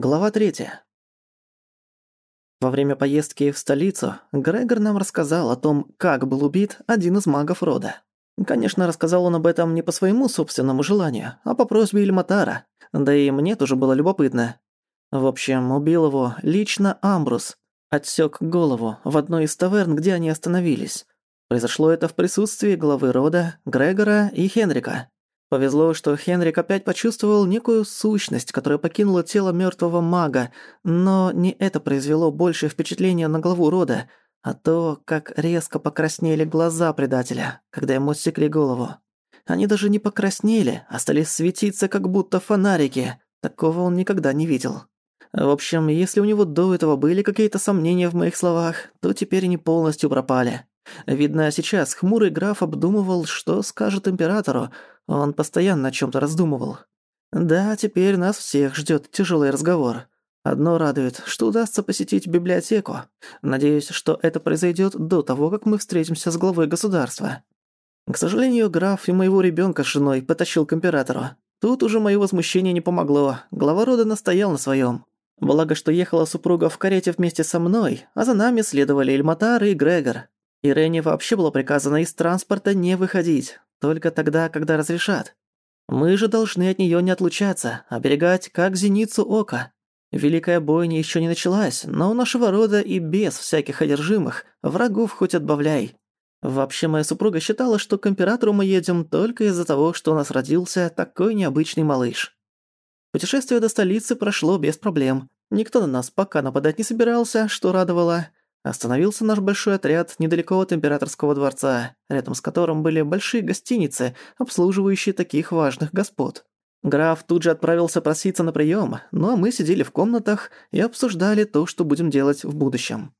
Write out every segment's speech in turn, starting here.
Глава 3. Во время поездки в столицу Грегор нам рассказал о том, как был убит один из магов рода. Конечно, рассказал он об этом не по своему собственному желанию, а по просьбе Ильматара, да и мне тоже было любопытно. В общем, убил его лично Амбрус, отсек голову в одной из таверн, где они остановились. Произошло это в присутствии главы рода, Грегора и Хенрика. Повезло, что Хенрик опять почувствовал некую сущность, которая покинула тело мёртвого мага, но не это произвело большее впечатление на главу рода, а то, как резко покраснели глаза предателя, когда ему отсекли голову. Они даже не покраснели, а стали светиться, как будто фонарики. Такого он никогда не видел. В общем, если у него до этого были какие-то сомнения в моих словах, то теперь они полностью пропали. Видно, сейчас хмурый граф обдумывал, что скажет императору, он постоянно о чём-то раздумывал. Да, теперь нас всех ждёт тяжёлый разговор. Одно радует, что удастся посетить библиотеку. Надеюсь, что это произойдёт до того, как мы встретимся с главой государства. К сожалению, граф и моего ребёнка с женой потащил к императору. Тут уже моё возмущение не помогло. Глава рода настоял на своём. Благо, что ехала супруга в карете вместе со мной, а за нами следовали Эльматар и Грегор. Ирене вообще было приказано из транспорта не выходить. Только тогда, когда разрешат. Мы же должны от нее не отлучаться, оберегать как зеницу ока. Великая бойня еще не началась, но у нашего рода и без всяких одержимых, врагов хоть отбавляй. Вообще, моя супруга считала, что к императору мы едем только из-за того, что у нас родился такой необычный малыш. Путешествие до столицы прошло без проблем. Никто на нас пока нападать не собирался, что радовало. Остановился наш большой отряд недалеко от императорского дворца, рядом с которым были большие гостиницы, обслуживающие таких важных господ. Граф тут же отправился проситься на прием, но ну а мы сидели в комнатах и обсуждали то, что будем делать в будущем.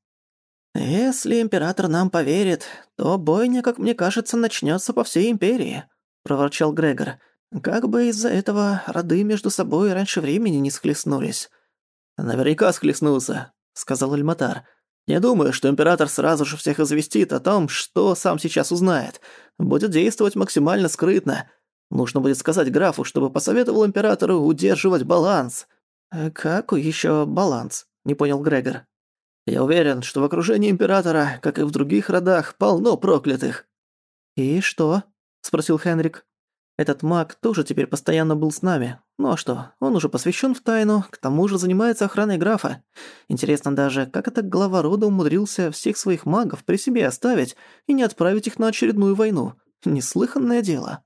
«Если император нам поверит, то бойня, как мне кажется, начнется по всей империи», — проворчал Грегор. «Как бы из-за этого роды между собой раньше времени не схлестнулись». «Наверняка схлестнулся», — сказал Эльматар. «Эльматар». Не думаю, что император сразу же всех известит о том, что сам сейчас узнает. Будет действовать максимально скрытно. Нужно будет сказать графу, чтобы посоветовал императору удерживать баланс. Э, как еще баланс? Не понял Грегор. Я уверен, что в окружении императора, как и в других родах, полно проклятых. И что? спросил Хенрик. Этот маг тоже теперь постоянно был с нами. Ну а что, он уже посвящен в тайну, к тому же занимается охраной графа. Интересно даже, как это глава рода умудрился всех своих магов при себе оставить и не отправить их на очередную войну. Неслыханное дело.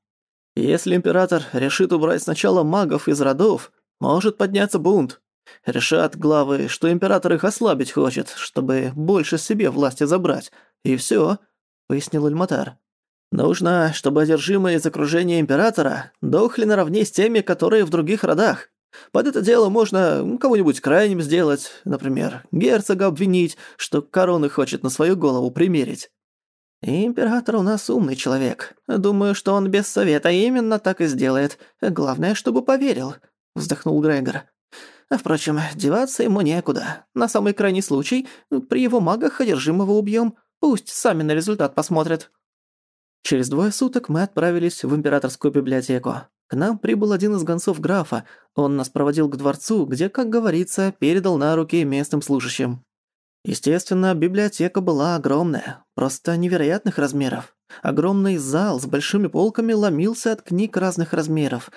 Если император решит убрать сначала магов из родов, может подняться бунт. Решат главы, что император их ослабить хочет, чтобы больше себе власти забрать. И все, пояснил Эльматар. Нужно, чтобы одержимые из окружения Императора дохли наравне с теми, которые в других родах. Под это дело можно кого-нибудь крайним сделать, например, герцога обвинить, что короны хочет на свою голову примерить. Император у нас умный человек. Думаю, что он без совета именно так и сделает. Главное, чтобы поверил», — вздохнул Грегор. А «Впрочем, деваться ему некуда. На самый крайний случай при его магах одержимого убьем. Пусть сами на результат посмотрят». Через двое суток мы отправились в императорскую библиотеку. К нам прибыл один из гонцов графа. Он нас проводил к дворцу, где, как говорится, передал на руки местным служащим. Естественно, библиотека была огромная, просто невероятных размеров. Огромный зал с большими полками ломился от книг разных размеров.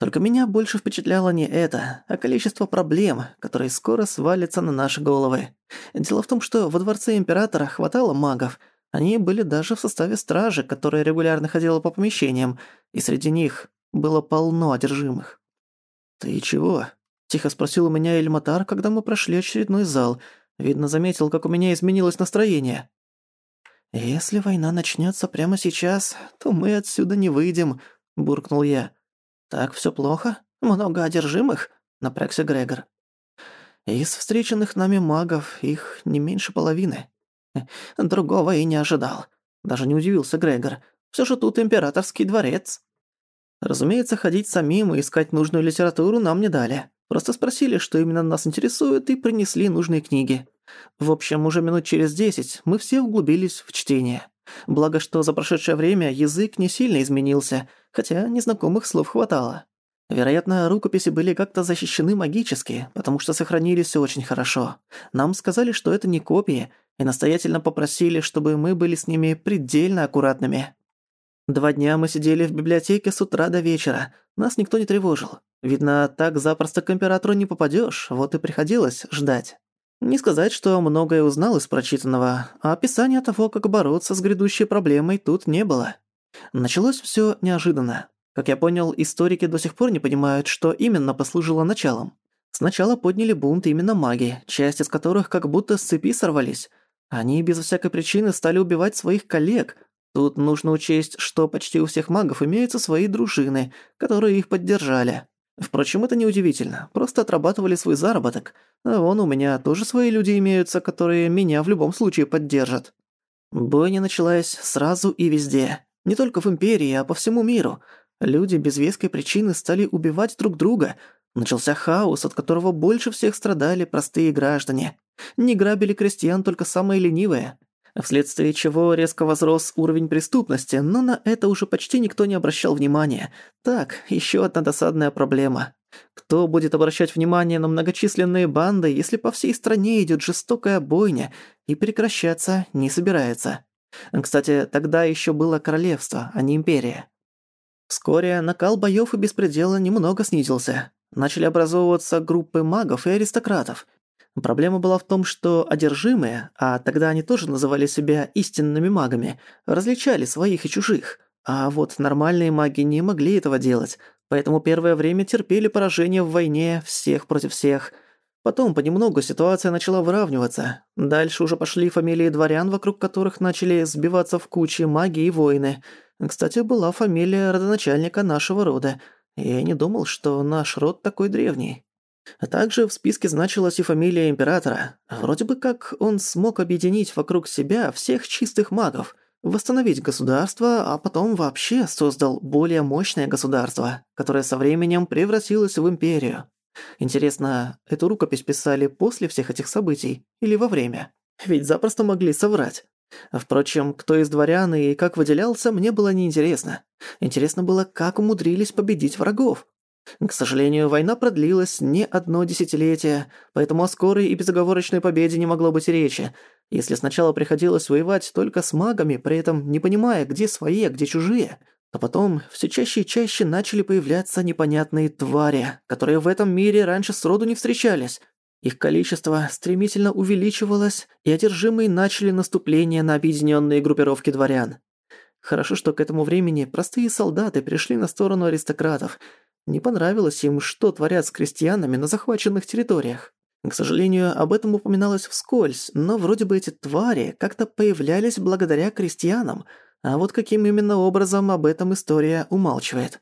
Только меня больше впечатляло не это, а количество проблем, которые скоро свалятся на наши головы. Дело в том, что во дворце императора хватало магов – они были даже в составе стражи, которая регулярно ходила по помещениям, и среди них было полно одержимых. «Ты чего?» – тихо спросил у меня Эльматар, когда мы прошли очередной зал. Видно, заметил, как у меня изменилось настроение. «Если война начнётся прямо сейчас, то мы отсюда не выйдем», – буркнул я. «Так всё плохо? Много одержимых?» – напрягся Грегор. «Из встреченных нами магов их не меньше половины», Другого и не ожидал. Даже не удивился Грегор. Все же тут императорский дворец. Разумеется, ходить самим и искать нужную литературу нам не дали. Просто спросили, что именно нас интересует, и принесли нужные книги. В общем, уже минут через десять мы все углубились в чтение. Благо, что за прошедшее время язык не сильно изменился, хотя незнакомых слов хватало. Вероятно, рукописи были как-то защищены магически, потому что сохранились очень хорошо. Нам сказали, что это не копии, и настоятельно попросили, чтобы мы были с ними предельно аккуратными. Два дня мы сидели в библиотеке с утра до вечера, нас никто не тревожил. Видно, так запросто к императору не попадёшь, вот и приходилось ждать. Не сказать, что многое узнал из прочитанного, а описания того, как бороться с грядущей проблемой, тут не было. Началось всё неожиданно. Как я понял, историки до сих пор не понимают, что именно послужило началом. Сначала подняли бунт именно маги, часть из которых как будто с цепи сорвались, они без всякой причины стали убивать своих коллег. Тут нужно учесть, что почти у всех магов имеются свои дружины, которые их поддержали. Впрочем, это неудивительно, просто отрабатывали свой заработок. А вон у меня тоже свои люди имеются, которые меня в любом случае поддержат. Бойня началась сразу и везде. Не только в Империи, а по всему миру. Люди без веской причины стали убивать друг друга. Начался хаос, от которого больше всех страдали простые граждане. Не грабили крестьян только самые ленивые, вследствие чего резко возрос уровень преступности, но на это уже почти никто не обращал внимания. Так, еще одна досадная проблема. Кто будет обращать внимание на многочисленные банды, если по всей стране идет жестокая бойня и прекращаться не собирается? Кстати, тогда еще было королевство, а не империя. Вскоре накал боёв и беспредела немного снизился. Начали образовываться группы магов и аристократов – Проблема была в том, что одержимые, а тогда они тоже называли себя истинными магами, различали своих и чужих. А вот нормальные маги не могли этого делать, поэтому первое время терпели поражение в войне всех против всех. Потом понемногу ситуация начала выравниваться. Дальше уже пошли фамилии дворян, вокруг которых начали сбиваться в кучи маги и воины. Кстати, была фамилия родоначальника нашего рода. Я не думал, что наш род такой древний. А также в списке значилась и фамилия императора. Вроде бы как он смог объединить вокруг себя всех чистых магов, восстановить государство, а потом вообще создал более мощное государство, которое со временем превратилось в империю. Интересно, эту рукопись писали после всех этих событий или во время? Ведь запросто могли соврать. Впрочем, кто из дворян и как выделялся, мне было неинтересно. Интересно было, как умудрились победить врагов. К сожалению, война продлилась не одно десятилетие, поэтому о скорой и безоговорочной победе не могло быть речи. Если сначала приходилось воевать только с магами, при этом не понимая, где свои, а где чужие, то потом все чаще и чаще начали появляться непонятные твари, которые в этом мире раньше сроду не встречались. Их количество стремительно увеличивалось, и одержимые начали наступление на объединенные группировки дворян. Хорошо, что к этому времени простые солдаты пришли на сторону аристократов – не понравилось им, что творят с крестьянами на захваченных территориях. К сожалению, об этом упоминалось вскользь, но вроде бы эти твари как-то появлялись благодаря крестьянам, а вот каким именно образом об этом история умалчивает.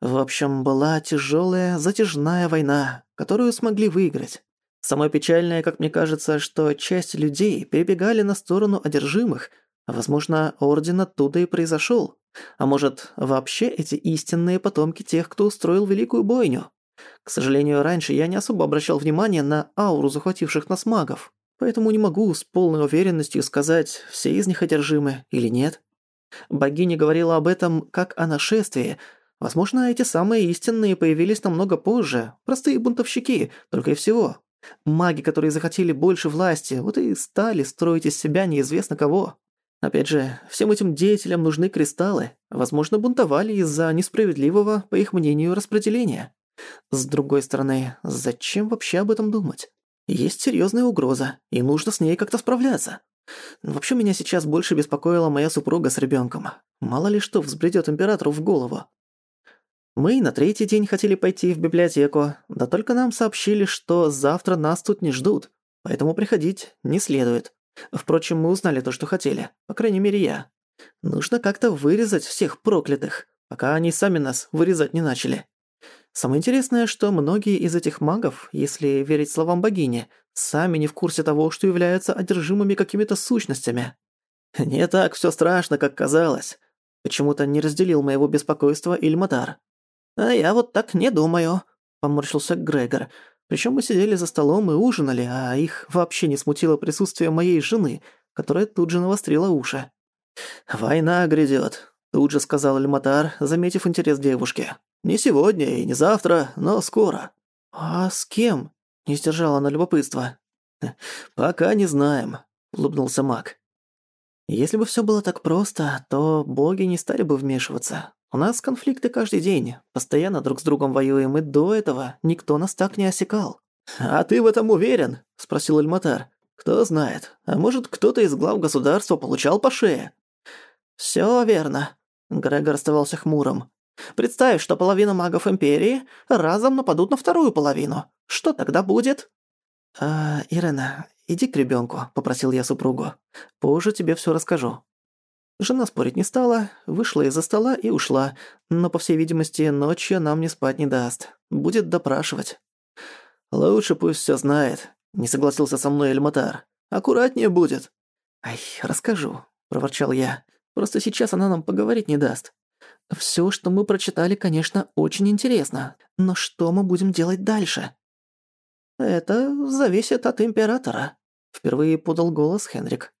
В общем, была тяжелая, затяжная война, которую смогли выиграть. Самое печальное, как мне кажется, что часть людей перебегали на сторону одержимых – Возможно, орден оттуда и произошел. А может, вообще эти истинные потомки тех, кто устроил великую бойню? К сожалению, раньше я не особо обращал внимание на ауру захвативших нас магов, поэтому не могу с полной уверенностью сказать, все из них одержимы или нет. Богиня говорила об этом как о нашествии. Возможно, эти самые истинные появились намного позже, простые бунтовщики, только и всего. Маги, которые захотели больше власти, вот и стали строить из себя неизвестно кого. Опять же, всем этим деятелям нужны кристаллы, возможно, бунтовали из-за несправедливого, по их мнению, распределения. С другой стороны, зачем вообще об этом думать? Есть серьезная угроза, и нужно с ней как-то справляться. Вообще меня сейчас больше беспокоила моя супруга с ребенком. Мало ли что взбредет императору в голову. Мы на третий день хотели пойти в библиотеку, да только нам сообщили, что завтра нас тут не ждут, поэтому приходить не следует. Впрочем, мы узнали то, что хотели. По крайней мере, я. Нужно как-то вырезать всех проклятых, пока они сами нас вырезать не начали. Самое интересное, что многие из этих магов, если верить словам богини, сами не в курсе того, что являются одержимыми какими-то сущностями. Не так все страшно, как казалось. Почему-то не разделил моего беспокойства Ильматар. «А я вот так не думаю», — поморщился Грегор. Причем мы сидели за столом и ужинали, а их вообще не смутило присутствие моей жены, которая тут же навострила уши. «Война грядет», — тут же сказал Эльматар, заметив интерес девушки. «Не сегодня и не завтра, но скоро». «А с кем?» — не сдержала она любопытство. «Пока не знаем», — улыбнулся маг. Если бы все было так просто, то боги не стали бы вмешиваться. У нас конфликты каждый день, постоянно друг с другом воюем, и до этого никто нас так не осекал». «А ты в этом уверен?» – спросил Эльматар. «Кто знает, а может, кто-то из глав государства получал по шее?» Все верно», – Грегор оставался хмурым. «Представь, что половина магов Империи разом нападут на вторую половину. Что тогда будет?» «А, Ирена, «Иди к ребёнку», — попросил я супругу. «Позже тебе всё расскажу». Жена спорить не стала, вышла из-за стола и ушла, но, по всей видимости, ночью нам не спать не даст. Будет допрашивать. «Лучше пусть всё знает», — не согласился со мной Эльматар. «Аккуратнее будет». «Ай, расскажу», — проворчал я. «Просто сейчас она нам поговорить не даст. Всё, что мы прочитали, конечно, очень интересно. Но что мы будем делать дальше?» «Это зависит от императора», — впервые подал голос Хенрик.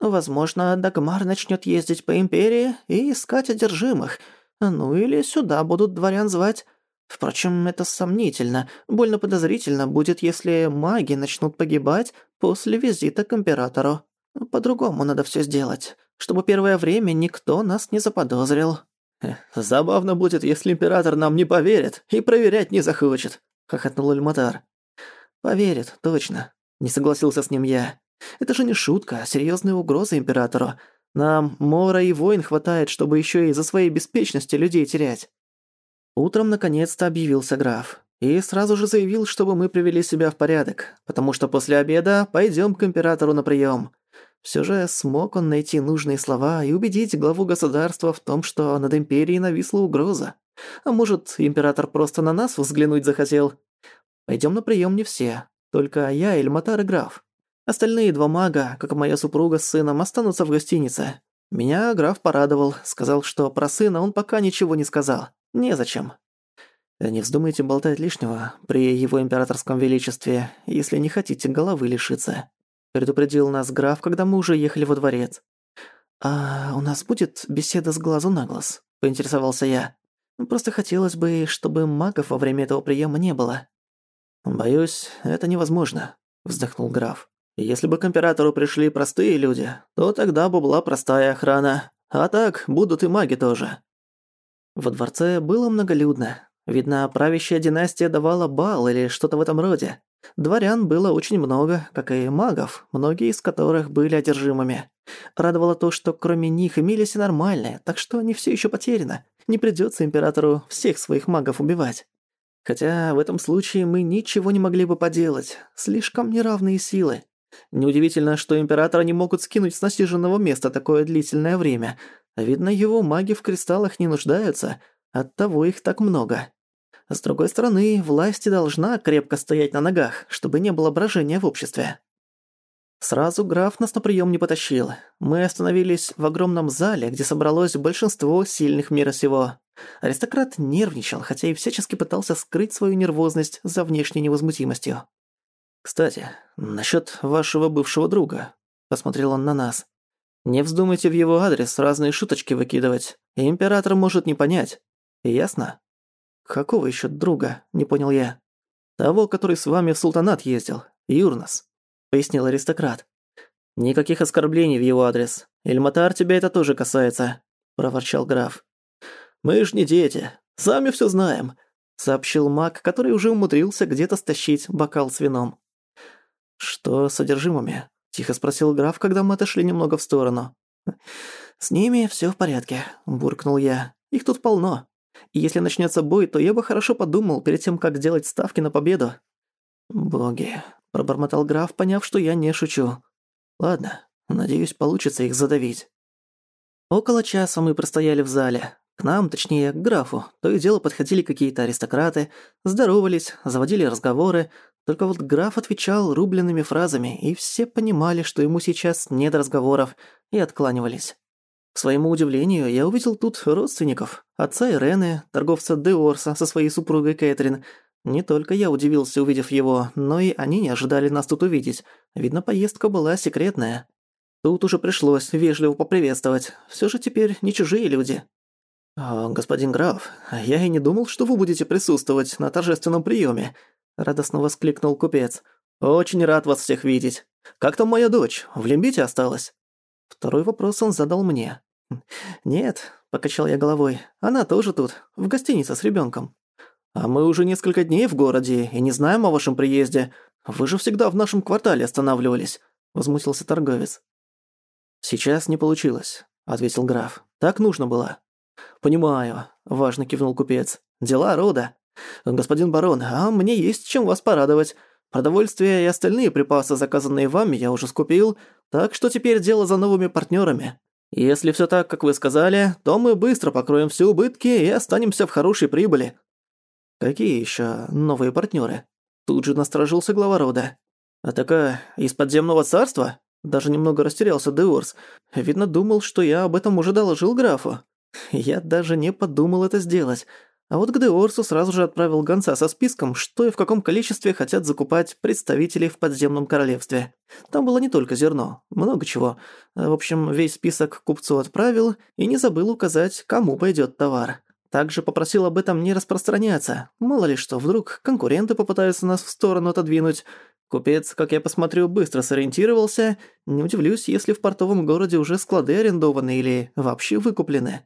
«Возможно, Дагмар начнет ездить по империи и искать одержимых. Ну или сюда будут дворян звать. Впрочем, это сомнительно. Больно подозрительно будет, если маги начнут погибать после визита к императору. По-другому надо все сделать, чтобы первое время никто нас не заподозрил». «Забавно будет, если император нам не поверит и проверять не захочет», — хохотнул Альматар. «Поверит, точно», — не согласился с ним я. «Это же не шутка, а серьёзная угроза императору. Нам мора и войн хватает, чтобы ещё и за своей беспечности людей терять». Утром наконец-то объявился граф. И сразу же заявил, чтобы мы привели себя в порядок, потому что после обеда пойдём к императору на приём. Всё же смог он найти нужные слова и убедить главу государства в том, что над империей нависла угроза. А может, император просто на нас взглянуть захотел, Пойдем на прием не все, только я, Эльматар и граф. Остальные два мага, как моя супруга с сыном, останутся в гостинице. Меня граф порадовал, сказал, что про сына он пока ничего не сказал. Незачем. Э, не вздумайте болтать лишнего при его императорском величестве, если не хотите головы лишиться. Предупредил нас граф, когда мы уже ехали во дворец. «А у нас будет беседа с глазу на глаз?» – поинтересовался я. «Просто хотелось бы, чтобы магов во время этого приема не было. «Боюсь, это невозможно», — вздохнул граф. «Если бы к императору пришли простые люди, то тогда бы была простая охрана. А так, будут и маги тоже». Во дворце было многолюдно. Видно, правящая династия давала бал или что-то в этом роде. Дворян было очень много, как и магов, многие из которых были одержимыми. Радовало то, что кроме них имелись и нормальные, так что они все еще потеряны, Не придется императору всех своих магов убивать. Хотя в этом случае мы ничего не могли бы поделать. Слишком неравные силы. Неудивительно, что Императора не могут скинуть с насиженного места такое длительное время. Видно, его маги в кристаллах не нуждаются, оттого их так много. С другой стороны, власть должна крепко стоять на ногах, чтобы не было брожения в обществе. Сразу граф нас на прием не потащил. Мы остановились в огромном зале, где собралось большинство сильных мира сего. Аристократ нервничал, хотя и всячески пытался скрыть свою нервозность за внешней невозмутимостью. «Кстати, насчет вашего бывшего друга», — посмотрел он на нас. «Не вздумайте в его адрес разные шуточки выкидывать. Император может не понять. Ясно?» «Какого еще друга?» — не понял я. «Того, который с вами в султанат ездил. Юрнос», — пояснил аристократ. «Никаких оскорблений в его адрес. Эльматар тебя это тоже касается», — проворчал граф. «Мы ж не дети, сами все знаем», — сообщил маг, который уже умудрился где-то стащить бокал с вином. «Что с содержимыми?» — тихо спросил граф, когда мы отошли немного в сторону. «С ними все в порядке», — буркнул я. «Их тут полно. И если начнется бой, то я бы хорошо подумал перед тем, как делать ставки на победу». «Боги», — пробормотал граф, поняв, что я не шучу. «Ладно, надеюсь, получится их задавить». Около часа мы простояли в зале. К нам, точнее, к графу, то и дело подходили какие-то аристократы, здоровались, заводили разговоры, только вот граф отвечал рубленными фразами, и все понимали, что ему сейчас нет разговоров, и откланивались. К своему удивлению, я увидел тут родственников, отца Ирены, торговца Деорса со своей супругой Кэтрин. Не только я удивился, увидев его, но и они не ожидали нас тут увидеть. Видно, поездка была секретная. Тут уже пришлось вежливо поприветствовать. Все же теперь не чужие люди, а, «Господин граф, я и не думал, что вы будете присутствовать на торжественном приеме, радостно воскликнул купец. «Очень рад вас всех видеть. Как там моя дочь? В лимбите осталась?» Второй вопрос он задал мне. «Нет», — покачал я головой, — «она тоже тут, в гостинице с ребенком. «А мы уже несколько дней в городе и не знаем о вашем приезде. Вы же всегда в нашем квартале останавливались», — возмутился торговец. «Сейчас не получилось», — ответил граф. «Так нужно было. «Понимаю», – важно кивнул купец. «Дела рода. Господин барон, а мне есть чем вас порадовать. Продовольствие и остальные припасы, заказанные вами, я уже скупил, так что теперь дело за новыми партнерами. Если все так, как вы сказали, то мы быстро покроем все убытки и останемся в хорошей прибыли». «Какие еще новые партнеры? Тут же насторожился глава рода. «А такая э, из подземного царства?» Даже немного растерялся Деорс. Видно, думал, что я об этом уже доложил графу. Я даже не подумал это сделать. А вот к Деорсу сразу же отправил гонца со списком, что и в каком количестве хотят закупать представители в подземном королевстве. Там было не только зерно, много чего. А, в общем, весь список купцу отправил и не забыл указать, кому пойдет товар. Также попросил об этом не распространяться. Мало ли что, вдруг конкуренты попытаются нас в сторону отодвинуть. Купец, как я посмотрю, быстро сориентировался. Не удивлюсь, если в портовом городе уже склады арендованы или вообще выкуплены.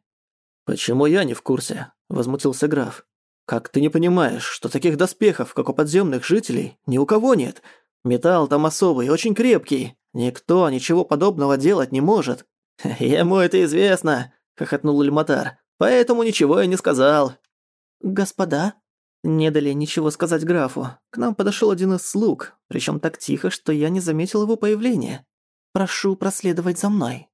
«Почему я не в курсе?» – возмутился граф. «Как ты не понимаешь, что таких доспехов, как у подземных жителей, ни у кого нет? Металл там особый, очень крепкий. Никто ничего подобного делать не может». «Ему это известно», – хохотнул Эльматар. «Поэтому ничего я не сказал». «Господа?» Не дали ничего сказать графу. К нам подошел один из слуг, причем так тихо, что я не заметил его появления. «Прошу проследовать за мной».